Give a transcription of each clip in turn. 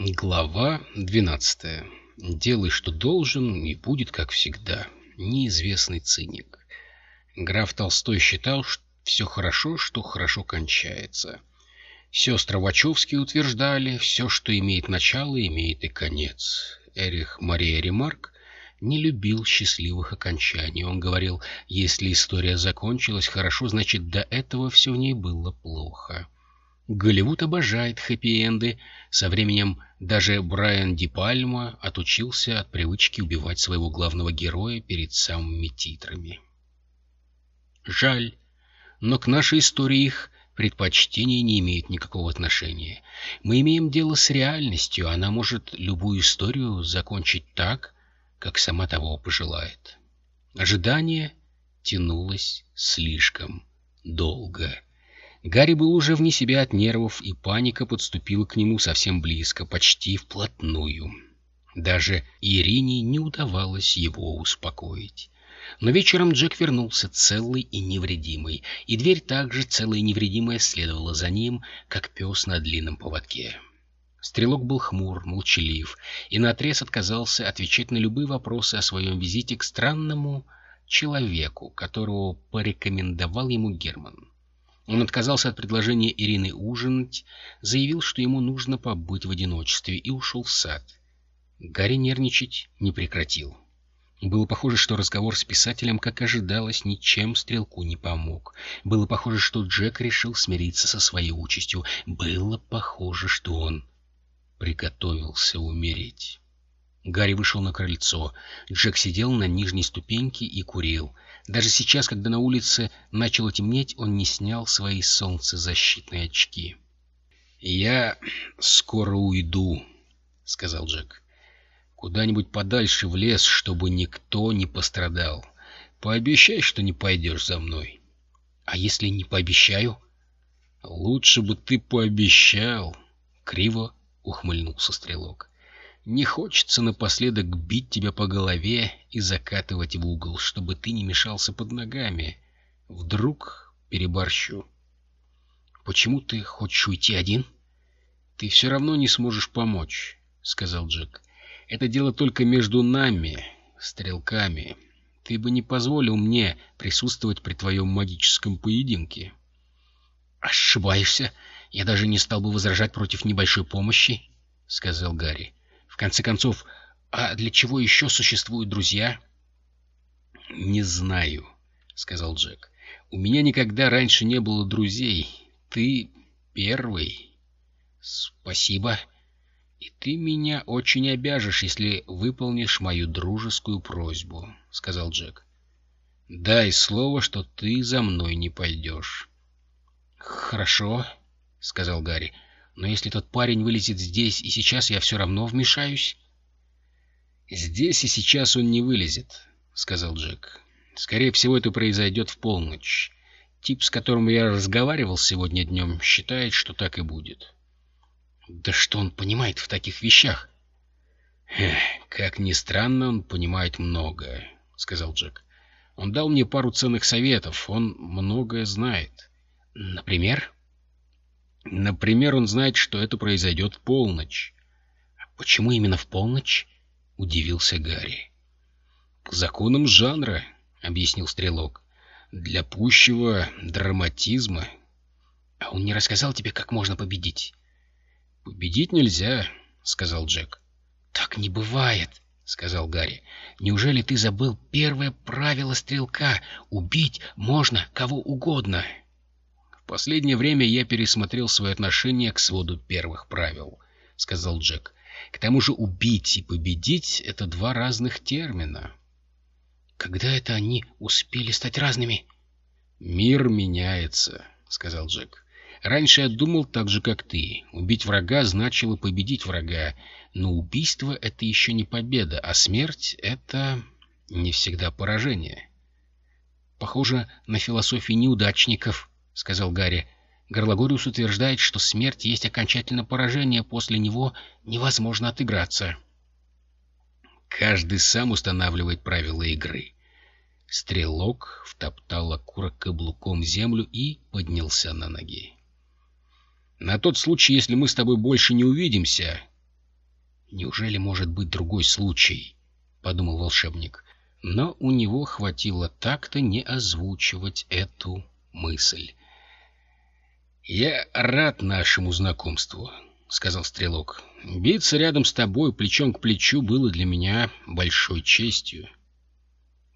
Глава 12. Делай, что должен, и будет, как всегда. Неизвестный циник. Граф Толстой считал, что все хорошо, что хорошо кончается. Сестры Вачовски утверждали, все, что имеет начало, имеет и конец. Эрих Мария Ремарк не любил счастливых окончаний. Он говорил, если история закончилась хорошо, значит, до этого все в ней было плохо. Голливуд обожает хэппи-энды. Со временем даже Брайан Ди Пальма отучился от привычки убивать своего главного героя перед самыми титрами. Жаль, но к нашей истории их предпочтения не имеют никакого отношения. Мы имеем дело с реальностью, она может любую историю закончить так, как сама того пожелает. Ожидание тянулось слишком долго. Гарри был уже вне себя от нервов, и паника подступила к нему совсем близко, почти вплотную. Даже Ирине не удавалось его успокоить. Но вечером Джек вернулся целый и невредимый, и дверь также целая и невредимая следовала за ним, как пес на длинном поводке. Стрелок был хмур, молчалив, и наотрез отказался отвечать на любые вопросы о своем визите к странному человеку, которого порекомендовал ему Герман. Он отказался от предложения Ирины ужинать, заявил, что ему нужно побыть в одиночестве, и ушел в сад. Гарри нервничать не прекратил. Было похоже, что разговор с писателем, как ожидалось, ничем стрелку не помог. Было похоже, что Джек решил смириться со своей участью. Было похоже, что он приготовился умереть. Гарри вышел на крыльцо. Джек сидел на нижней ступеньке и курил. Даже сейчас, когда на улице начало темнеть, он не снял свои солнцезащитные очки. «Я скоро уйду», — сказал Джек. «Куда-нибудь подальше в лес, чтобы никто не пострадал. Пообещай, что не пойдешь за мной». «А если не пообещаю?» «Лучше бы ты пообещал», — криво ухмыльнулся Стрелок. Не хочется напоследок бить тебя по голове и закатывать в угол, чтобы ты не мешался под ногами. Вдруг переборщу. Почему ты хочешь уйти один? Ты все равно не сможешь помочь, — сказал Джек. Это дело только между нами, стрелками. Ты бы не позволил мне присутствовать при твоем магическом поединке. Ошибаешься. Я даже не стал бы возражать против небольшой помощи, — сказал Гарри конце концов, а для чего еще существуют друзья? — Не знаю, — сказал Джек. — У меня никогда раньше не было друзей. Ты первый. — Спасибо. И ты меня очень обяжешь, если выполнишь мою дружескую просьбу, — сказал Джек. — Дай слово, что ты за мной не пойдешь. — Хорошо, — сказал Гарри. Но если тот парень вылезет здесь и сейчас, я все равно вмешаюсь. «Здесь и сейчас он не вылезет», — сказал Джек. «Скорее всего, это произойдет в полночь. Тип, с которым я разговаривал сегодня днем, считает, что так и будет». «Да что он понимает в таких вещах?» «Как ни странно, он понимает многое», — сказал Джек. «Он дал мне пару ценных советов, он многое знает». «Например?» Например, он знает, что это произойдет в полночь. — Почему именно в полночь? — удивился Гарри. — К законам жанра, — объяснил Стрелок. — Для пущего драматизма. — А он не рассказал тебе, как можно победить? — Победить нельзя, — сказал Джек. — Так не бывает, — сказал Гарри. — Неужели ты забыл первое правило Стрелка? Убить можно кого угодно. — последнее время я пересмотрел свое отношение к своду первых правил, — сказал Джек. — К тому же убить и победить — это два разных термина. — Когда это они успели стать разными? — Мир меняется, — сказал Джек. — Раньше я думал так же, как ты. Убить врага значило победить врага. Но убийство — это еще не победа, а смерть — это не всегда поражение. Похоже на философию неудачников, — сказал Гарри. Горлагориус утверждает, что смерть есть окончательное поражение, после него невозможно отыграться. Каждый сам устанавливает правила игры. Стрелок втоптал окурок каблуком землю и поднялся на ноги. На тот случай, если мы с тобой больше не увидимся, Неужели может быть другой случай? — подумал волшебник. Но у него хватило так-то не озвучивать эту мысль. «Я рад нашему знакомству», — сказал Стрелок. «Биться рядом с тобой плечом к плечу было для меня большой честью».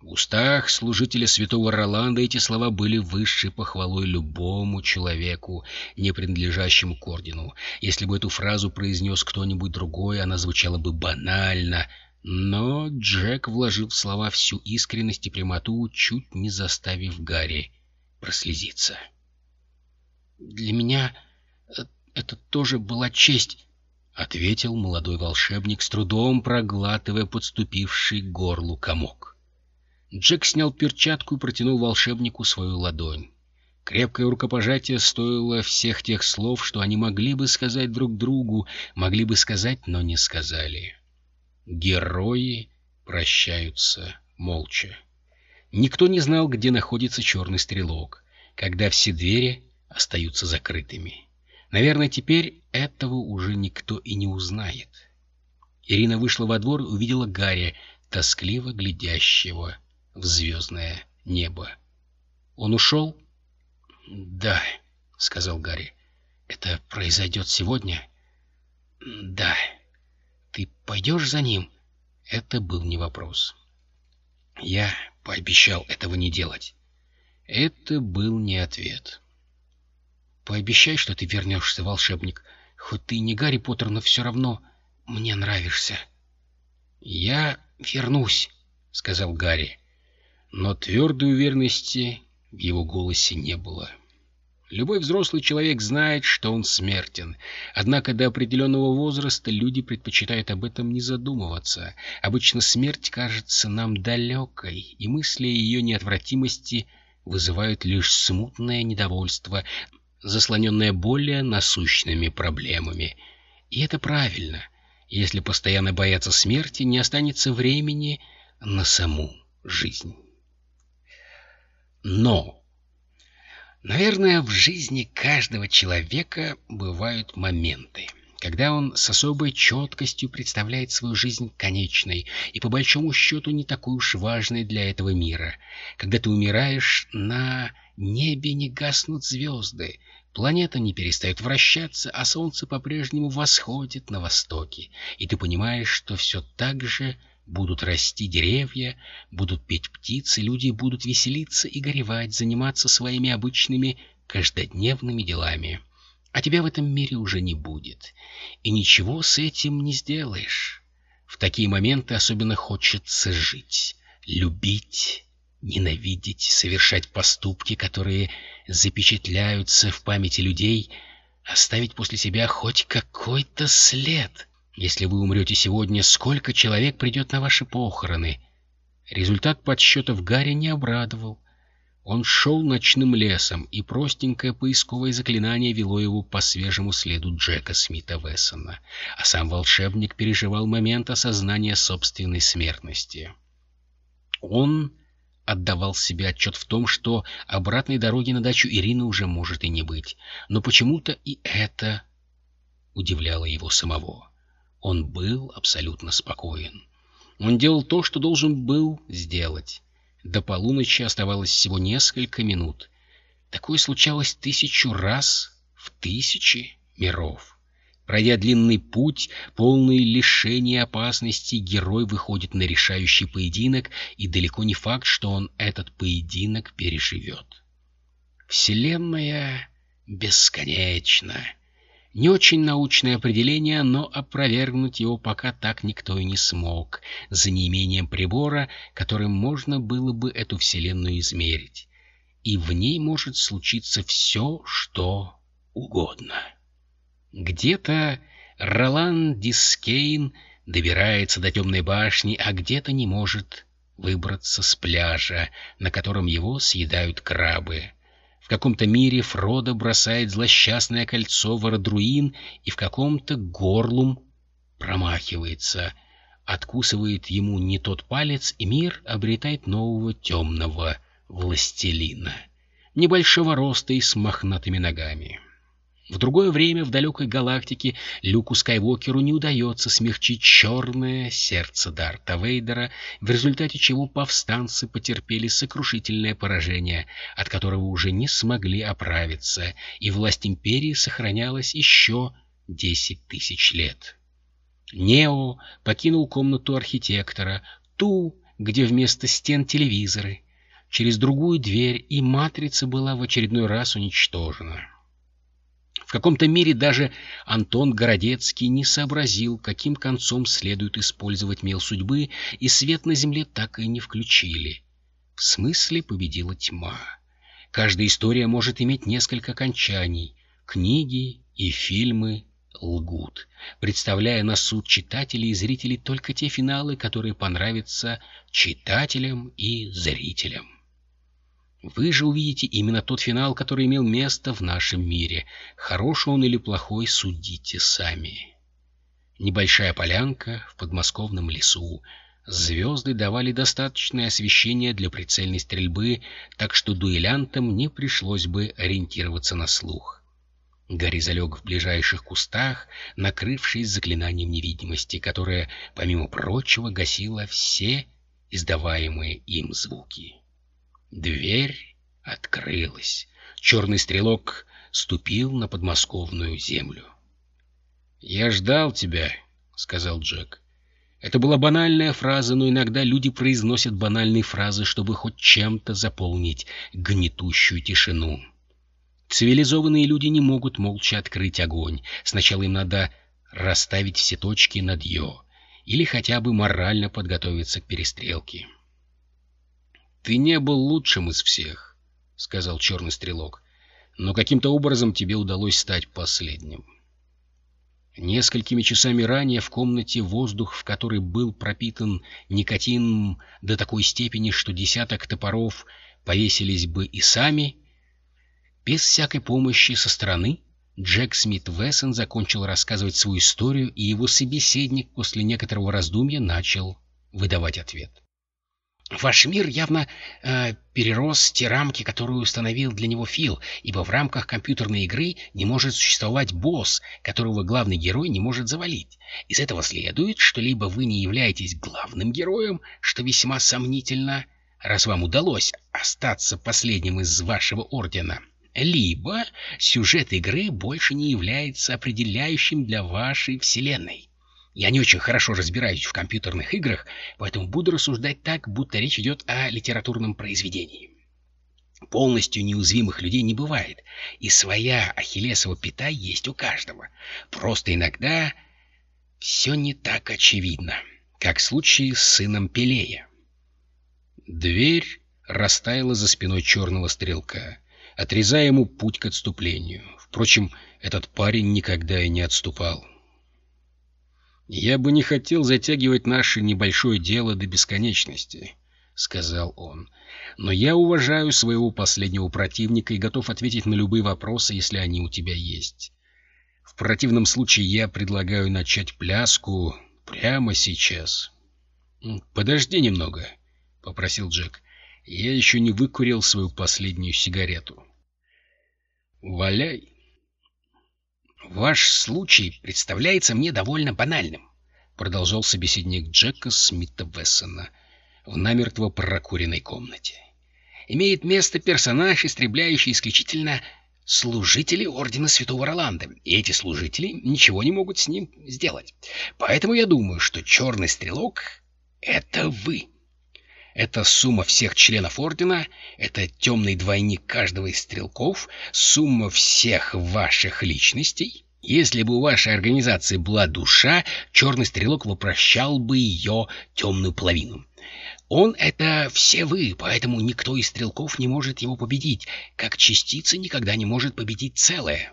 В устах служителя святого Роланда эти слова были высшей похвалой любому человеку, не принадлежащему к ордену. Если бы эту фразу произнес кто-нибудь другой, она звучала бы банально, но Джек вложил в слова всю искренность и прямоту, чуть не заставив Гарри прослезиться. «Для меня э, это тоже была честь», — ответил молодой волшебник, с трудом проглатывая подступивший к горлу комок. Джек снял перчатку и протянул волшебнику свою ладонь. Крепкое рукопожатие стоило всех тех слов, что они могли бы сказать друг другу, могли бы сказать, но не сказали. Герои прощаются молча. Никто не знал, где находится черный стрелок, когда все двери остаются закрытыми. Наверное, теперь этого уже никто и не узнает. Ирина вышла во двор и увидела Гарри, тоскливо глядящего в звездное небо. Он ушел? — Да, — сказал Гарри. — Это произойдет сегодня? — Да. Ты пойдешь за ним? Это был не вопрос. Я пообещал этого не делать. Это был не ответ. Пообещай, что ты вернешься, волшебник. Хоть ты и не Гарри Поттер, но все равно мне нравишься. Я вернусь, — сказал Гарри но твердой уверенности в его голосе не было. Любой взрослый человек знает, что он смертен. Однако до определенного возраста люди предпочитают об этом не задумываться. Обычно смерть кажется нам далекой, и мысли о ее неотвратимости вызывают лишь смутное недовольство, заслоненное более насущными проблемами. И это правильно. Если постоянно бояться смерти, не останется времени на саму жизнь. Но, наверное, в жизни каждого человека бывают моменты, когда он с особой четкостью представляет свою жизнь конечной и по большому счету не такой уж важной для этого мира. Когда ты умираешь, на небе не гаснут звезды, планета не перестает вращаться, а солнце по-прежнему восходит на востоке, и ты понимаешь, что все так же Будут расти деревья, будут петь птицы, люди будут веселиться и горевать, заниматься своими обычными каждодневными делами. А тебя в этом мире уже не будет. И ничего с этим не сделаешь. В такие моменты особенно хочется жить, любить, ненавидеть, совершать поступки, которые запечатляются в памяти людей, оставить после себя хоть какой-то след — если вы умрете сегодня, сколько человек придет на ваши похороны? Результат подсчетов Гарри не обрадовал. Он шел ночным лесом, и простенькое поисковое заклинание вело его по свежему следу Джека Смита Вессона, а сам волшебник переживал момент осознания собственной смертности. Он отдавал себе отчет в том, что обратной дороги на дачу Ирины уже может и не быть, но почему-то и это удивляло его самого. Он был абсолютно спокоен. Он делал то, что должен был сделать. До полуночи оставалось всего несколько минут. Такое случалось тысячу раз в тысячи миров. Пройдя длинный путь, полный лишений и опасностей, герой выходит на решающий поединок, и далеко не факт, что он этот поединок переживет. Вселенная бесконечна. Не очень научное определение, но опровергнуть его пока так никто и не смог, за неимением прибора, которым можно было бы эту Вселенную измерить. И в ней может случиться все, что угодно. Где-то Ролан Дискейн добирается до темной башни, а где-то не может выбраться с пляжа, на котором его съедают крабы. В каком-то мире Фродо бросает злосчастное кольцо в Родруин и в каком-то горлум промахивается, откусывает ему не тот палец, и мир обретает нового темного властелина, небольшого роста и с мохнатыми ногами. В другое время в далекой галактике Люку Скайуокеру не удается смягчить черное сердце Дарта Вейдера, в результате чего повстанцы потерпели сокрушительное поражение, от которого уже не смогли оправиться, и власть Империи сохранялась еще десять тысяч лет. Нео покинул комнату архитектора, ту, где вместо стен телевизоры, через другую дверь, и матрица была в очередной раз уничтожена. В каком-то мире даже Антон Городецкий не сообразил, каким концом следует использовать мел судьбы, и свет на земле так и не включили. В смысле победила тьма. Каждая история может иметь несколько окончаний. Книги и фильмы лгут, представляя на суд читателей и зрителей только те финалы, которые понравятся читателям и зрителям. Вы же увидите именно тот финал, который имел место в нашем мире. Хороший он или плохой, судите сами. Небольшая полянка в подмосковном лесу. Звезды давали достаточное освещение для прицельной стрельбы, так что дуэлянтам не пришлось бы ориентироваться на слух. Гарри залег в ближайших кустах, накрывшись заклинанием невидимости, которое, помимо прочего, гасило все издаваемые им звуки. Дверь открылась. Черный стрелок ступил на подмосковную землю. «Я ждал тебя», — сказал Джек. Это была банальная фраза, но иногда люди произносят банальные фразы, чтобы хоть чем-то заполнить гнетущую тишину. Цивилизованные люди не могут молча открыть огонь. Сначала им надо расставить все точки над «ё» или хотя бы морально подготовиться к перестрелке. «Ты не был лучшим из всех», — сказал черный стрелок, «но каким-то образом тебе удалось стать последним». Несколькими часами ранее в комнате воздух, в который был пропитан никотином до такой степени, что десяток топоров повесились бы и сами, без всякой помощи со стороны, Джек Смит Вессон закончил рассказывать свою историю, и его собеседник после некоторого раздумья начал выдавать ответ. Ваш мир явно э, перерос те рамки, которые установил для него Фил, ибо в рамках компьютерной игры не может существовать босс, которого главный герой не может завалить. Из этого следует, что либо вы не являетесь главным героем, что весьма сомнительно, раз вам удалось остаться последним из вашего ордена, либо сюжет игры больше не является определяющим для вашей вселенной. Я не очень хорошо разбираюсь в компьютерных играх, поэтому буду рассуждать так, будто речь идет о литературном произведении. Полностью неуязвимых людей не бывает, и своя ахиллесова пята есть у каждого. Просто иногда все не так очевидно, как в случае с сыном Пелея. Дверь растаяла за спиной черного стрелка, отрезая ему путь к отступлению. Впрочем, этот парень никогда и не отступал. «Я бы не хотел затягивать наше небольшое дело до бесконечности», — сказал он. «Но я уважаю своего последнего противника и готов ответить на любые вопросы, если они у тебя есть. В противном случае я предлагаю начать пляску прямо сейчас». «Подожди немного», — попросил Джек. «Я еще не выкурил свою последнюю сигарету». «Валяй». «Ваш случай представляется мне довольно банальным», — продолжал собеседник Джека Смита Вессона в намертво прокуренной комнате. «Имеет место персонаж, истребляющий исключительно служители Ордена Святого Роланда, и эти служители ничего не могут с ним сделать. Поэтому я думаю, что Черный Стрелок — это вы». Это сумма всех членов Ордена, это темный двойник каждого из стрелков, сумма всех ваших личностей. Если бы у вашей организации была душа, Черный Стрелок воплощал бы ее темную половину. Он — это все вы, поэтому никто из стрелков не может его победить, как частица никогда не может победить целое.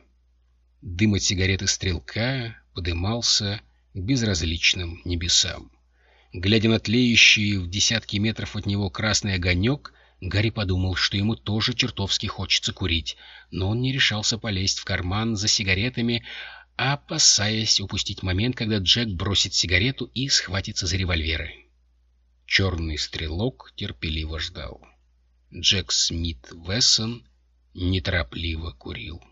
Дым от сигареты стрелка подымался к безразличным небесам. Глядя на тлеющий в десятки метров от него красный огонек, Гарри подумал, что ему тоже чертовски хочется курить, но он не решался полезть в карман за сигаретами, опасаясь упустить момент, когда Джек бросит сигарету и схватится за револьверы. Черный стрелок терпеливо ждал. Джек Смит Вессон неторопливо курил.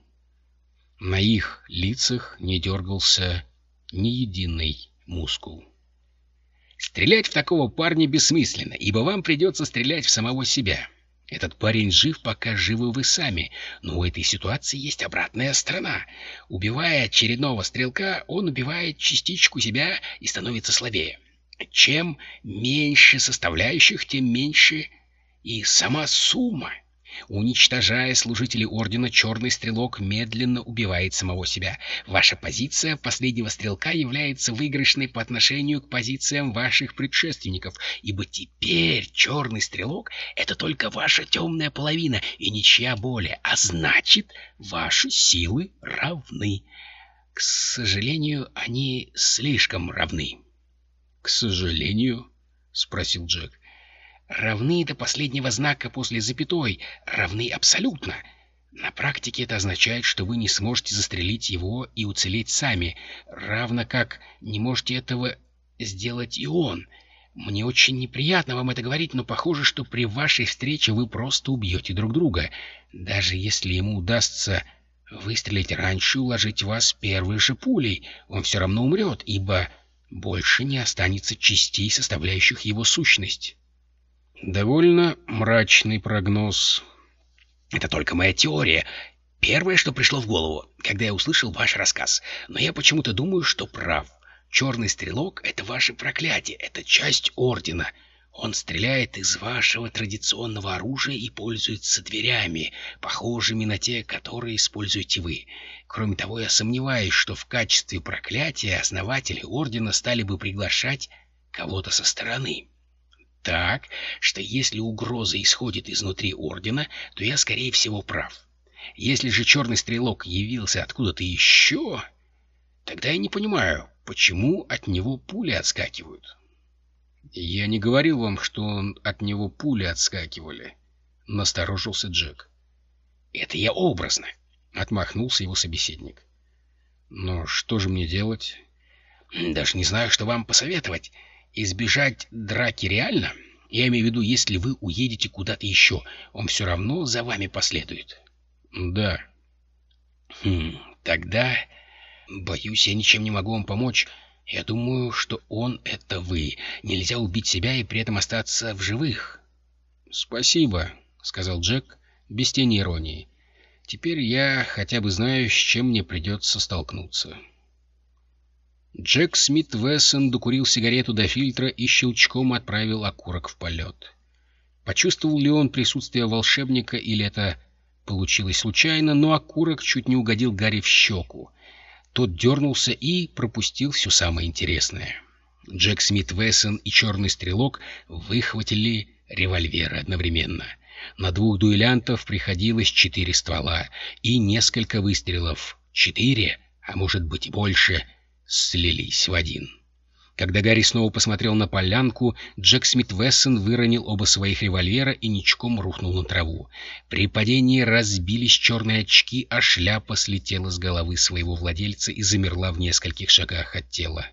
На их лицах не дергался ни единый мускул. Стрелять в такого парня бессмысленно, ибо вам придется стрелять в самого себя. Этот парень жив, пока живы вы сами, но у этой ситуации есть обратная сторона. Убивая очередного стрелка, он убивает частичку себя и становится слабее. Чем меньше составляющих, тем меньше и сама сумма. Уничтожая служителей Ордена, Черный Стрелок медленно убивает самого себя. Ваша позиция последнего стрелка является выигрышной по отношению к позициям ваших предшественников, ибо теперь Черный Стрелок — это только ваша темная половина и ничья более, а значит, ваши силы равны. К сожалению, они слишком равны. — К сожалению? — спросил Джек. — равны до последнего знака после запятой, равны абсолютно. На практике это означает, что вы не сможете застрелить его и уцелеть сами, равно как не можете этого сделать и он. Мне очень неприятно вам это говорить, но похоже, что при вашей встрече вы просто убьете друг друга. Даже если ему удастся выстрелить раньше и уложить вас первой же пулей, он все равно умрет, ибо больше не останется частей, составляющих его сущность. Довольно мрачный прогноз. Это только моя теория. Первое, что пришло в голову, когда я услышал ваш рассказ. Но я почему-то думаю, что прав. Черный стрелок — это ваше проклятие, это часть Ордена. Он стреляет из вашего традиционного оружия и пользуется дверями, похожими на те, которые используете вы. Кроме того, я сомневаюсь, что в качестве проклятия основатели Ордена стали бы приглашать кого-то со стороны так, что если угроза исходит изнутри Ордена, то я, скорее всего, прав. Если же Черный Стрелок явился откуда-то еще, тогда я не понимаю, почему от него пули отскакивают. «Я не говорил вам, что он от него пули отскакивали», — насторожился Джек. «Это я образно», — отмахнулся его собеседник. «Но что же мне делать?» «Даже не знаю, что вам посоветовать. Избежать драки реально? Я имею в виду, если вы уедете куда-то еще, он все равно за вами последует. Да. Хм, тогда... Боюсь, я ничем не могу вам помочь. Я думаю, что он — это вы. Нельзя убить себя и при этом остаться в живых. — Спасибо, — сказал Джек без тени иронии. — Теперь я хотя бы знаю, с чем мне придется столкнуться. — Джек Смит Вессон докурил сигарету до фильтра и щелчком отправил окурок в полет. Почувствовал ли он присутствие волшебника или это получилось случайно, но окурок чуть не угодил Гарри в щеку. Тот дернулся и пропустил все самое интересное. Джек Смит Вессон и Черный Стрелок выхватили револьверы одновременно. На двух дуэлянтов приходилось четыре ствола и несколько выстрелов. Четыре, а может быть больше — слились в один. Когда Гарри снова посмотрел на полянку, Джек Смит Вессон выронил оба своих револьвера и ничком рухнул на траву. При падении разбились черные очки, а шляпа слетела с головы своего владельца и замерла в нескольких шагах от тела.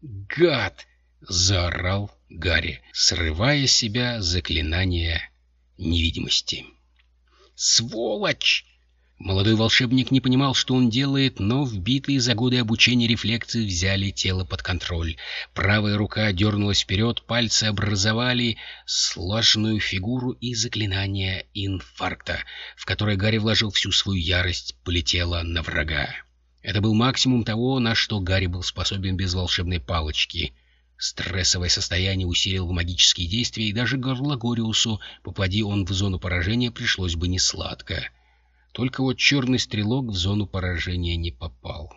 «Гад!» — заорал Гарри, срывая себя заклинание невидимости. «Сволочь!» Молодой волшебник не понимал, что он делает, но вбитые за годы обучения рефлексы взяли тело под контроль. Правая рука дернулась вперед, пальцы образовали сложную фигуру и заклинание инфаркта, в которое Гарри вложил всю свою ярость, полетело на врага. Это был максимум того, на что Гарри был способен без волшебной палочки. Стрессовое состояние усилил магические действия, и даже Горлагориусу, попади он в зону поражения, пришлось бы несладко. Только вот черный стрелок в зону поражения не попал.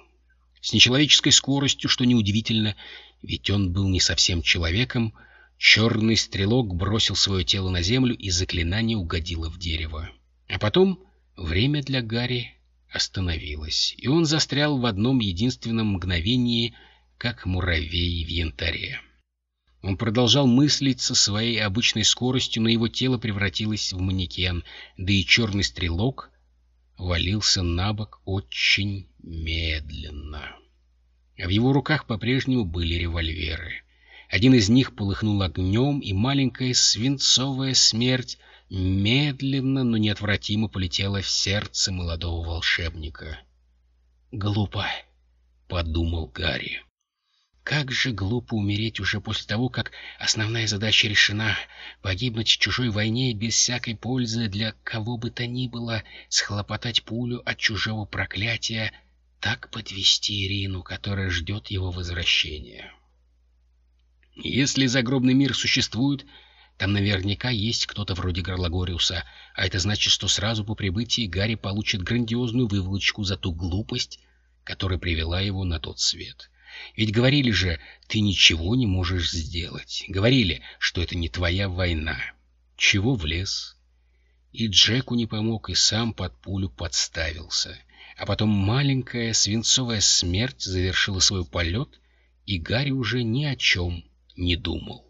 С нечеловеческой скоростью, что неудивительно, ведь он был не совсем человеком, черный стрелок бросил свое тело на землю, и заклинание угодило в дерево. А потом время для Гарри остановилось, и он застрял в одном единственном мгновении, как муравей в янтаре. Он продолжал мыслить со своей обычной скоростью, но его тело превратилось в манекен, да и черный стрелок валился на бок очень медленно. В его руках по-прежнему были револьверы. Один из них полыхнул огнем, и маленькая свинцовая смерть медленно, но неотвратимо полетела в сердце молодого волшебника. «Глупо», — подумал Гарри. Как же глупо умереть уже после того, как основная задача решена — погибнуть в чужой войне без всякой пользы для кого бы то ни было, схлопотать пулю от чужого проклятия, так подвести Ирину, которая ждет его возвращения. Если загробный мир существует, там наверняка есть кто-то вроде Горлагориуса, а это значит, что сразу по прибытии Гарри получит грандиозную выволочку за ту глупость, которая привела его на тот свет. Ведь говорили же, ты ничего не можешь сделать. Говорили, что это не твоя война. Чего влез? И Джеку не помог, и сам под пулю подставился. А потом маленькая свинцовая смерть завершила свой полет, и Гарри уже ни о чем не думал.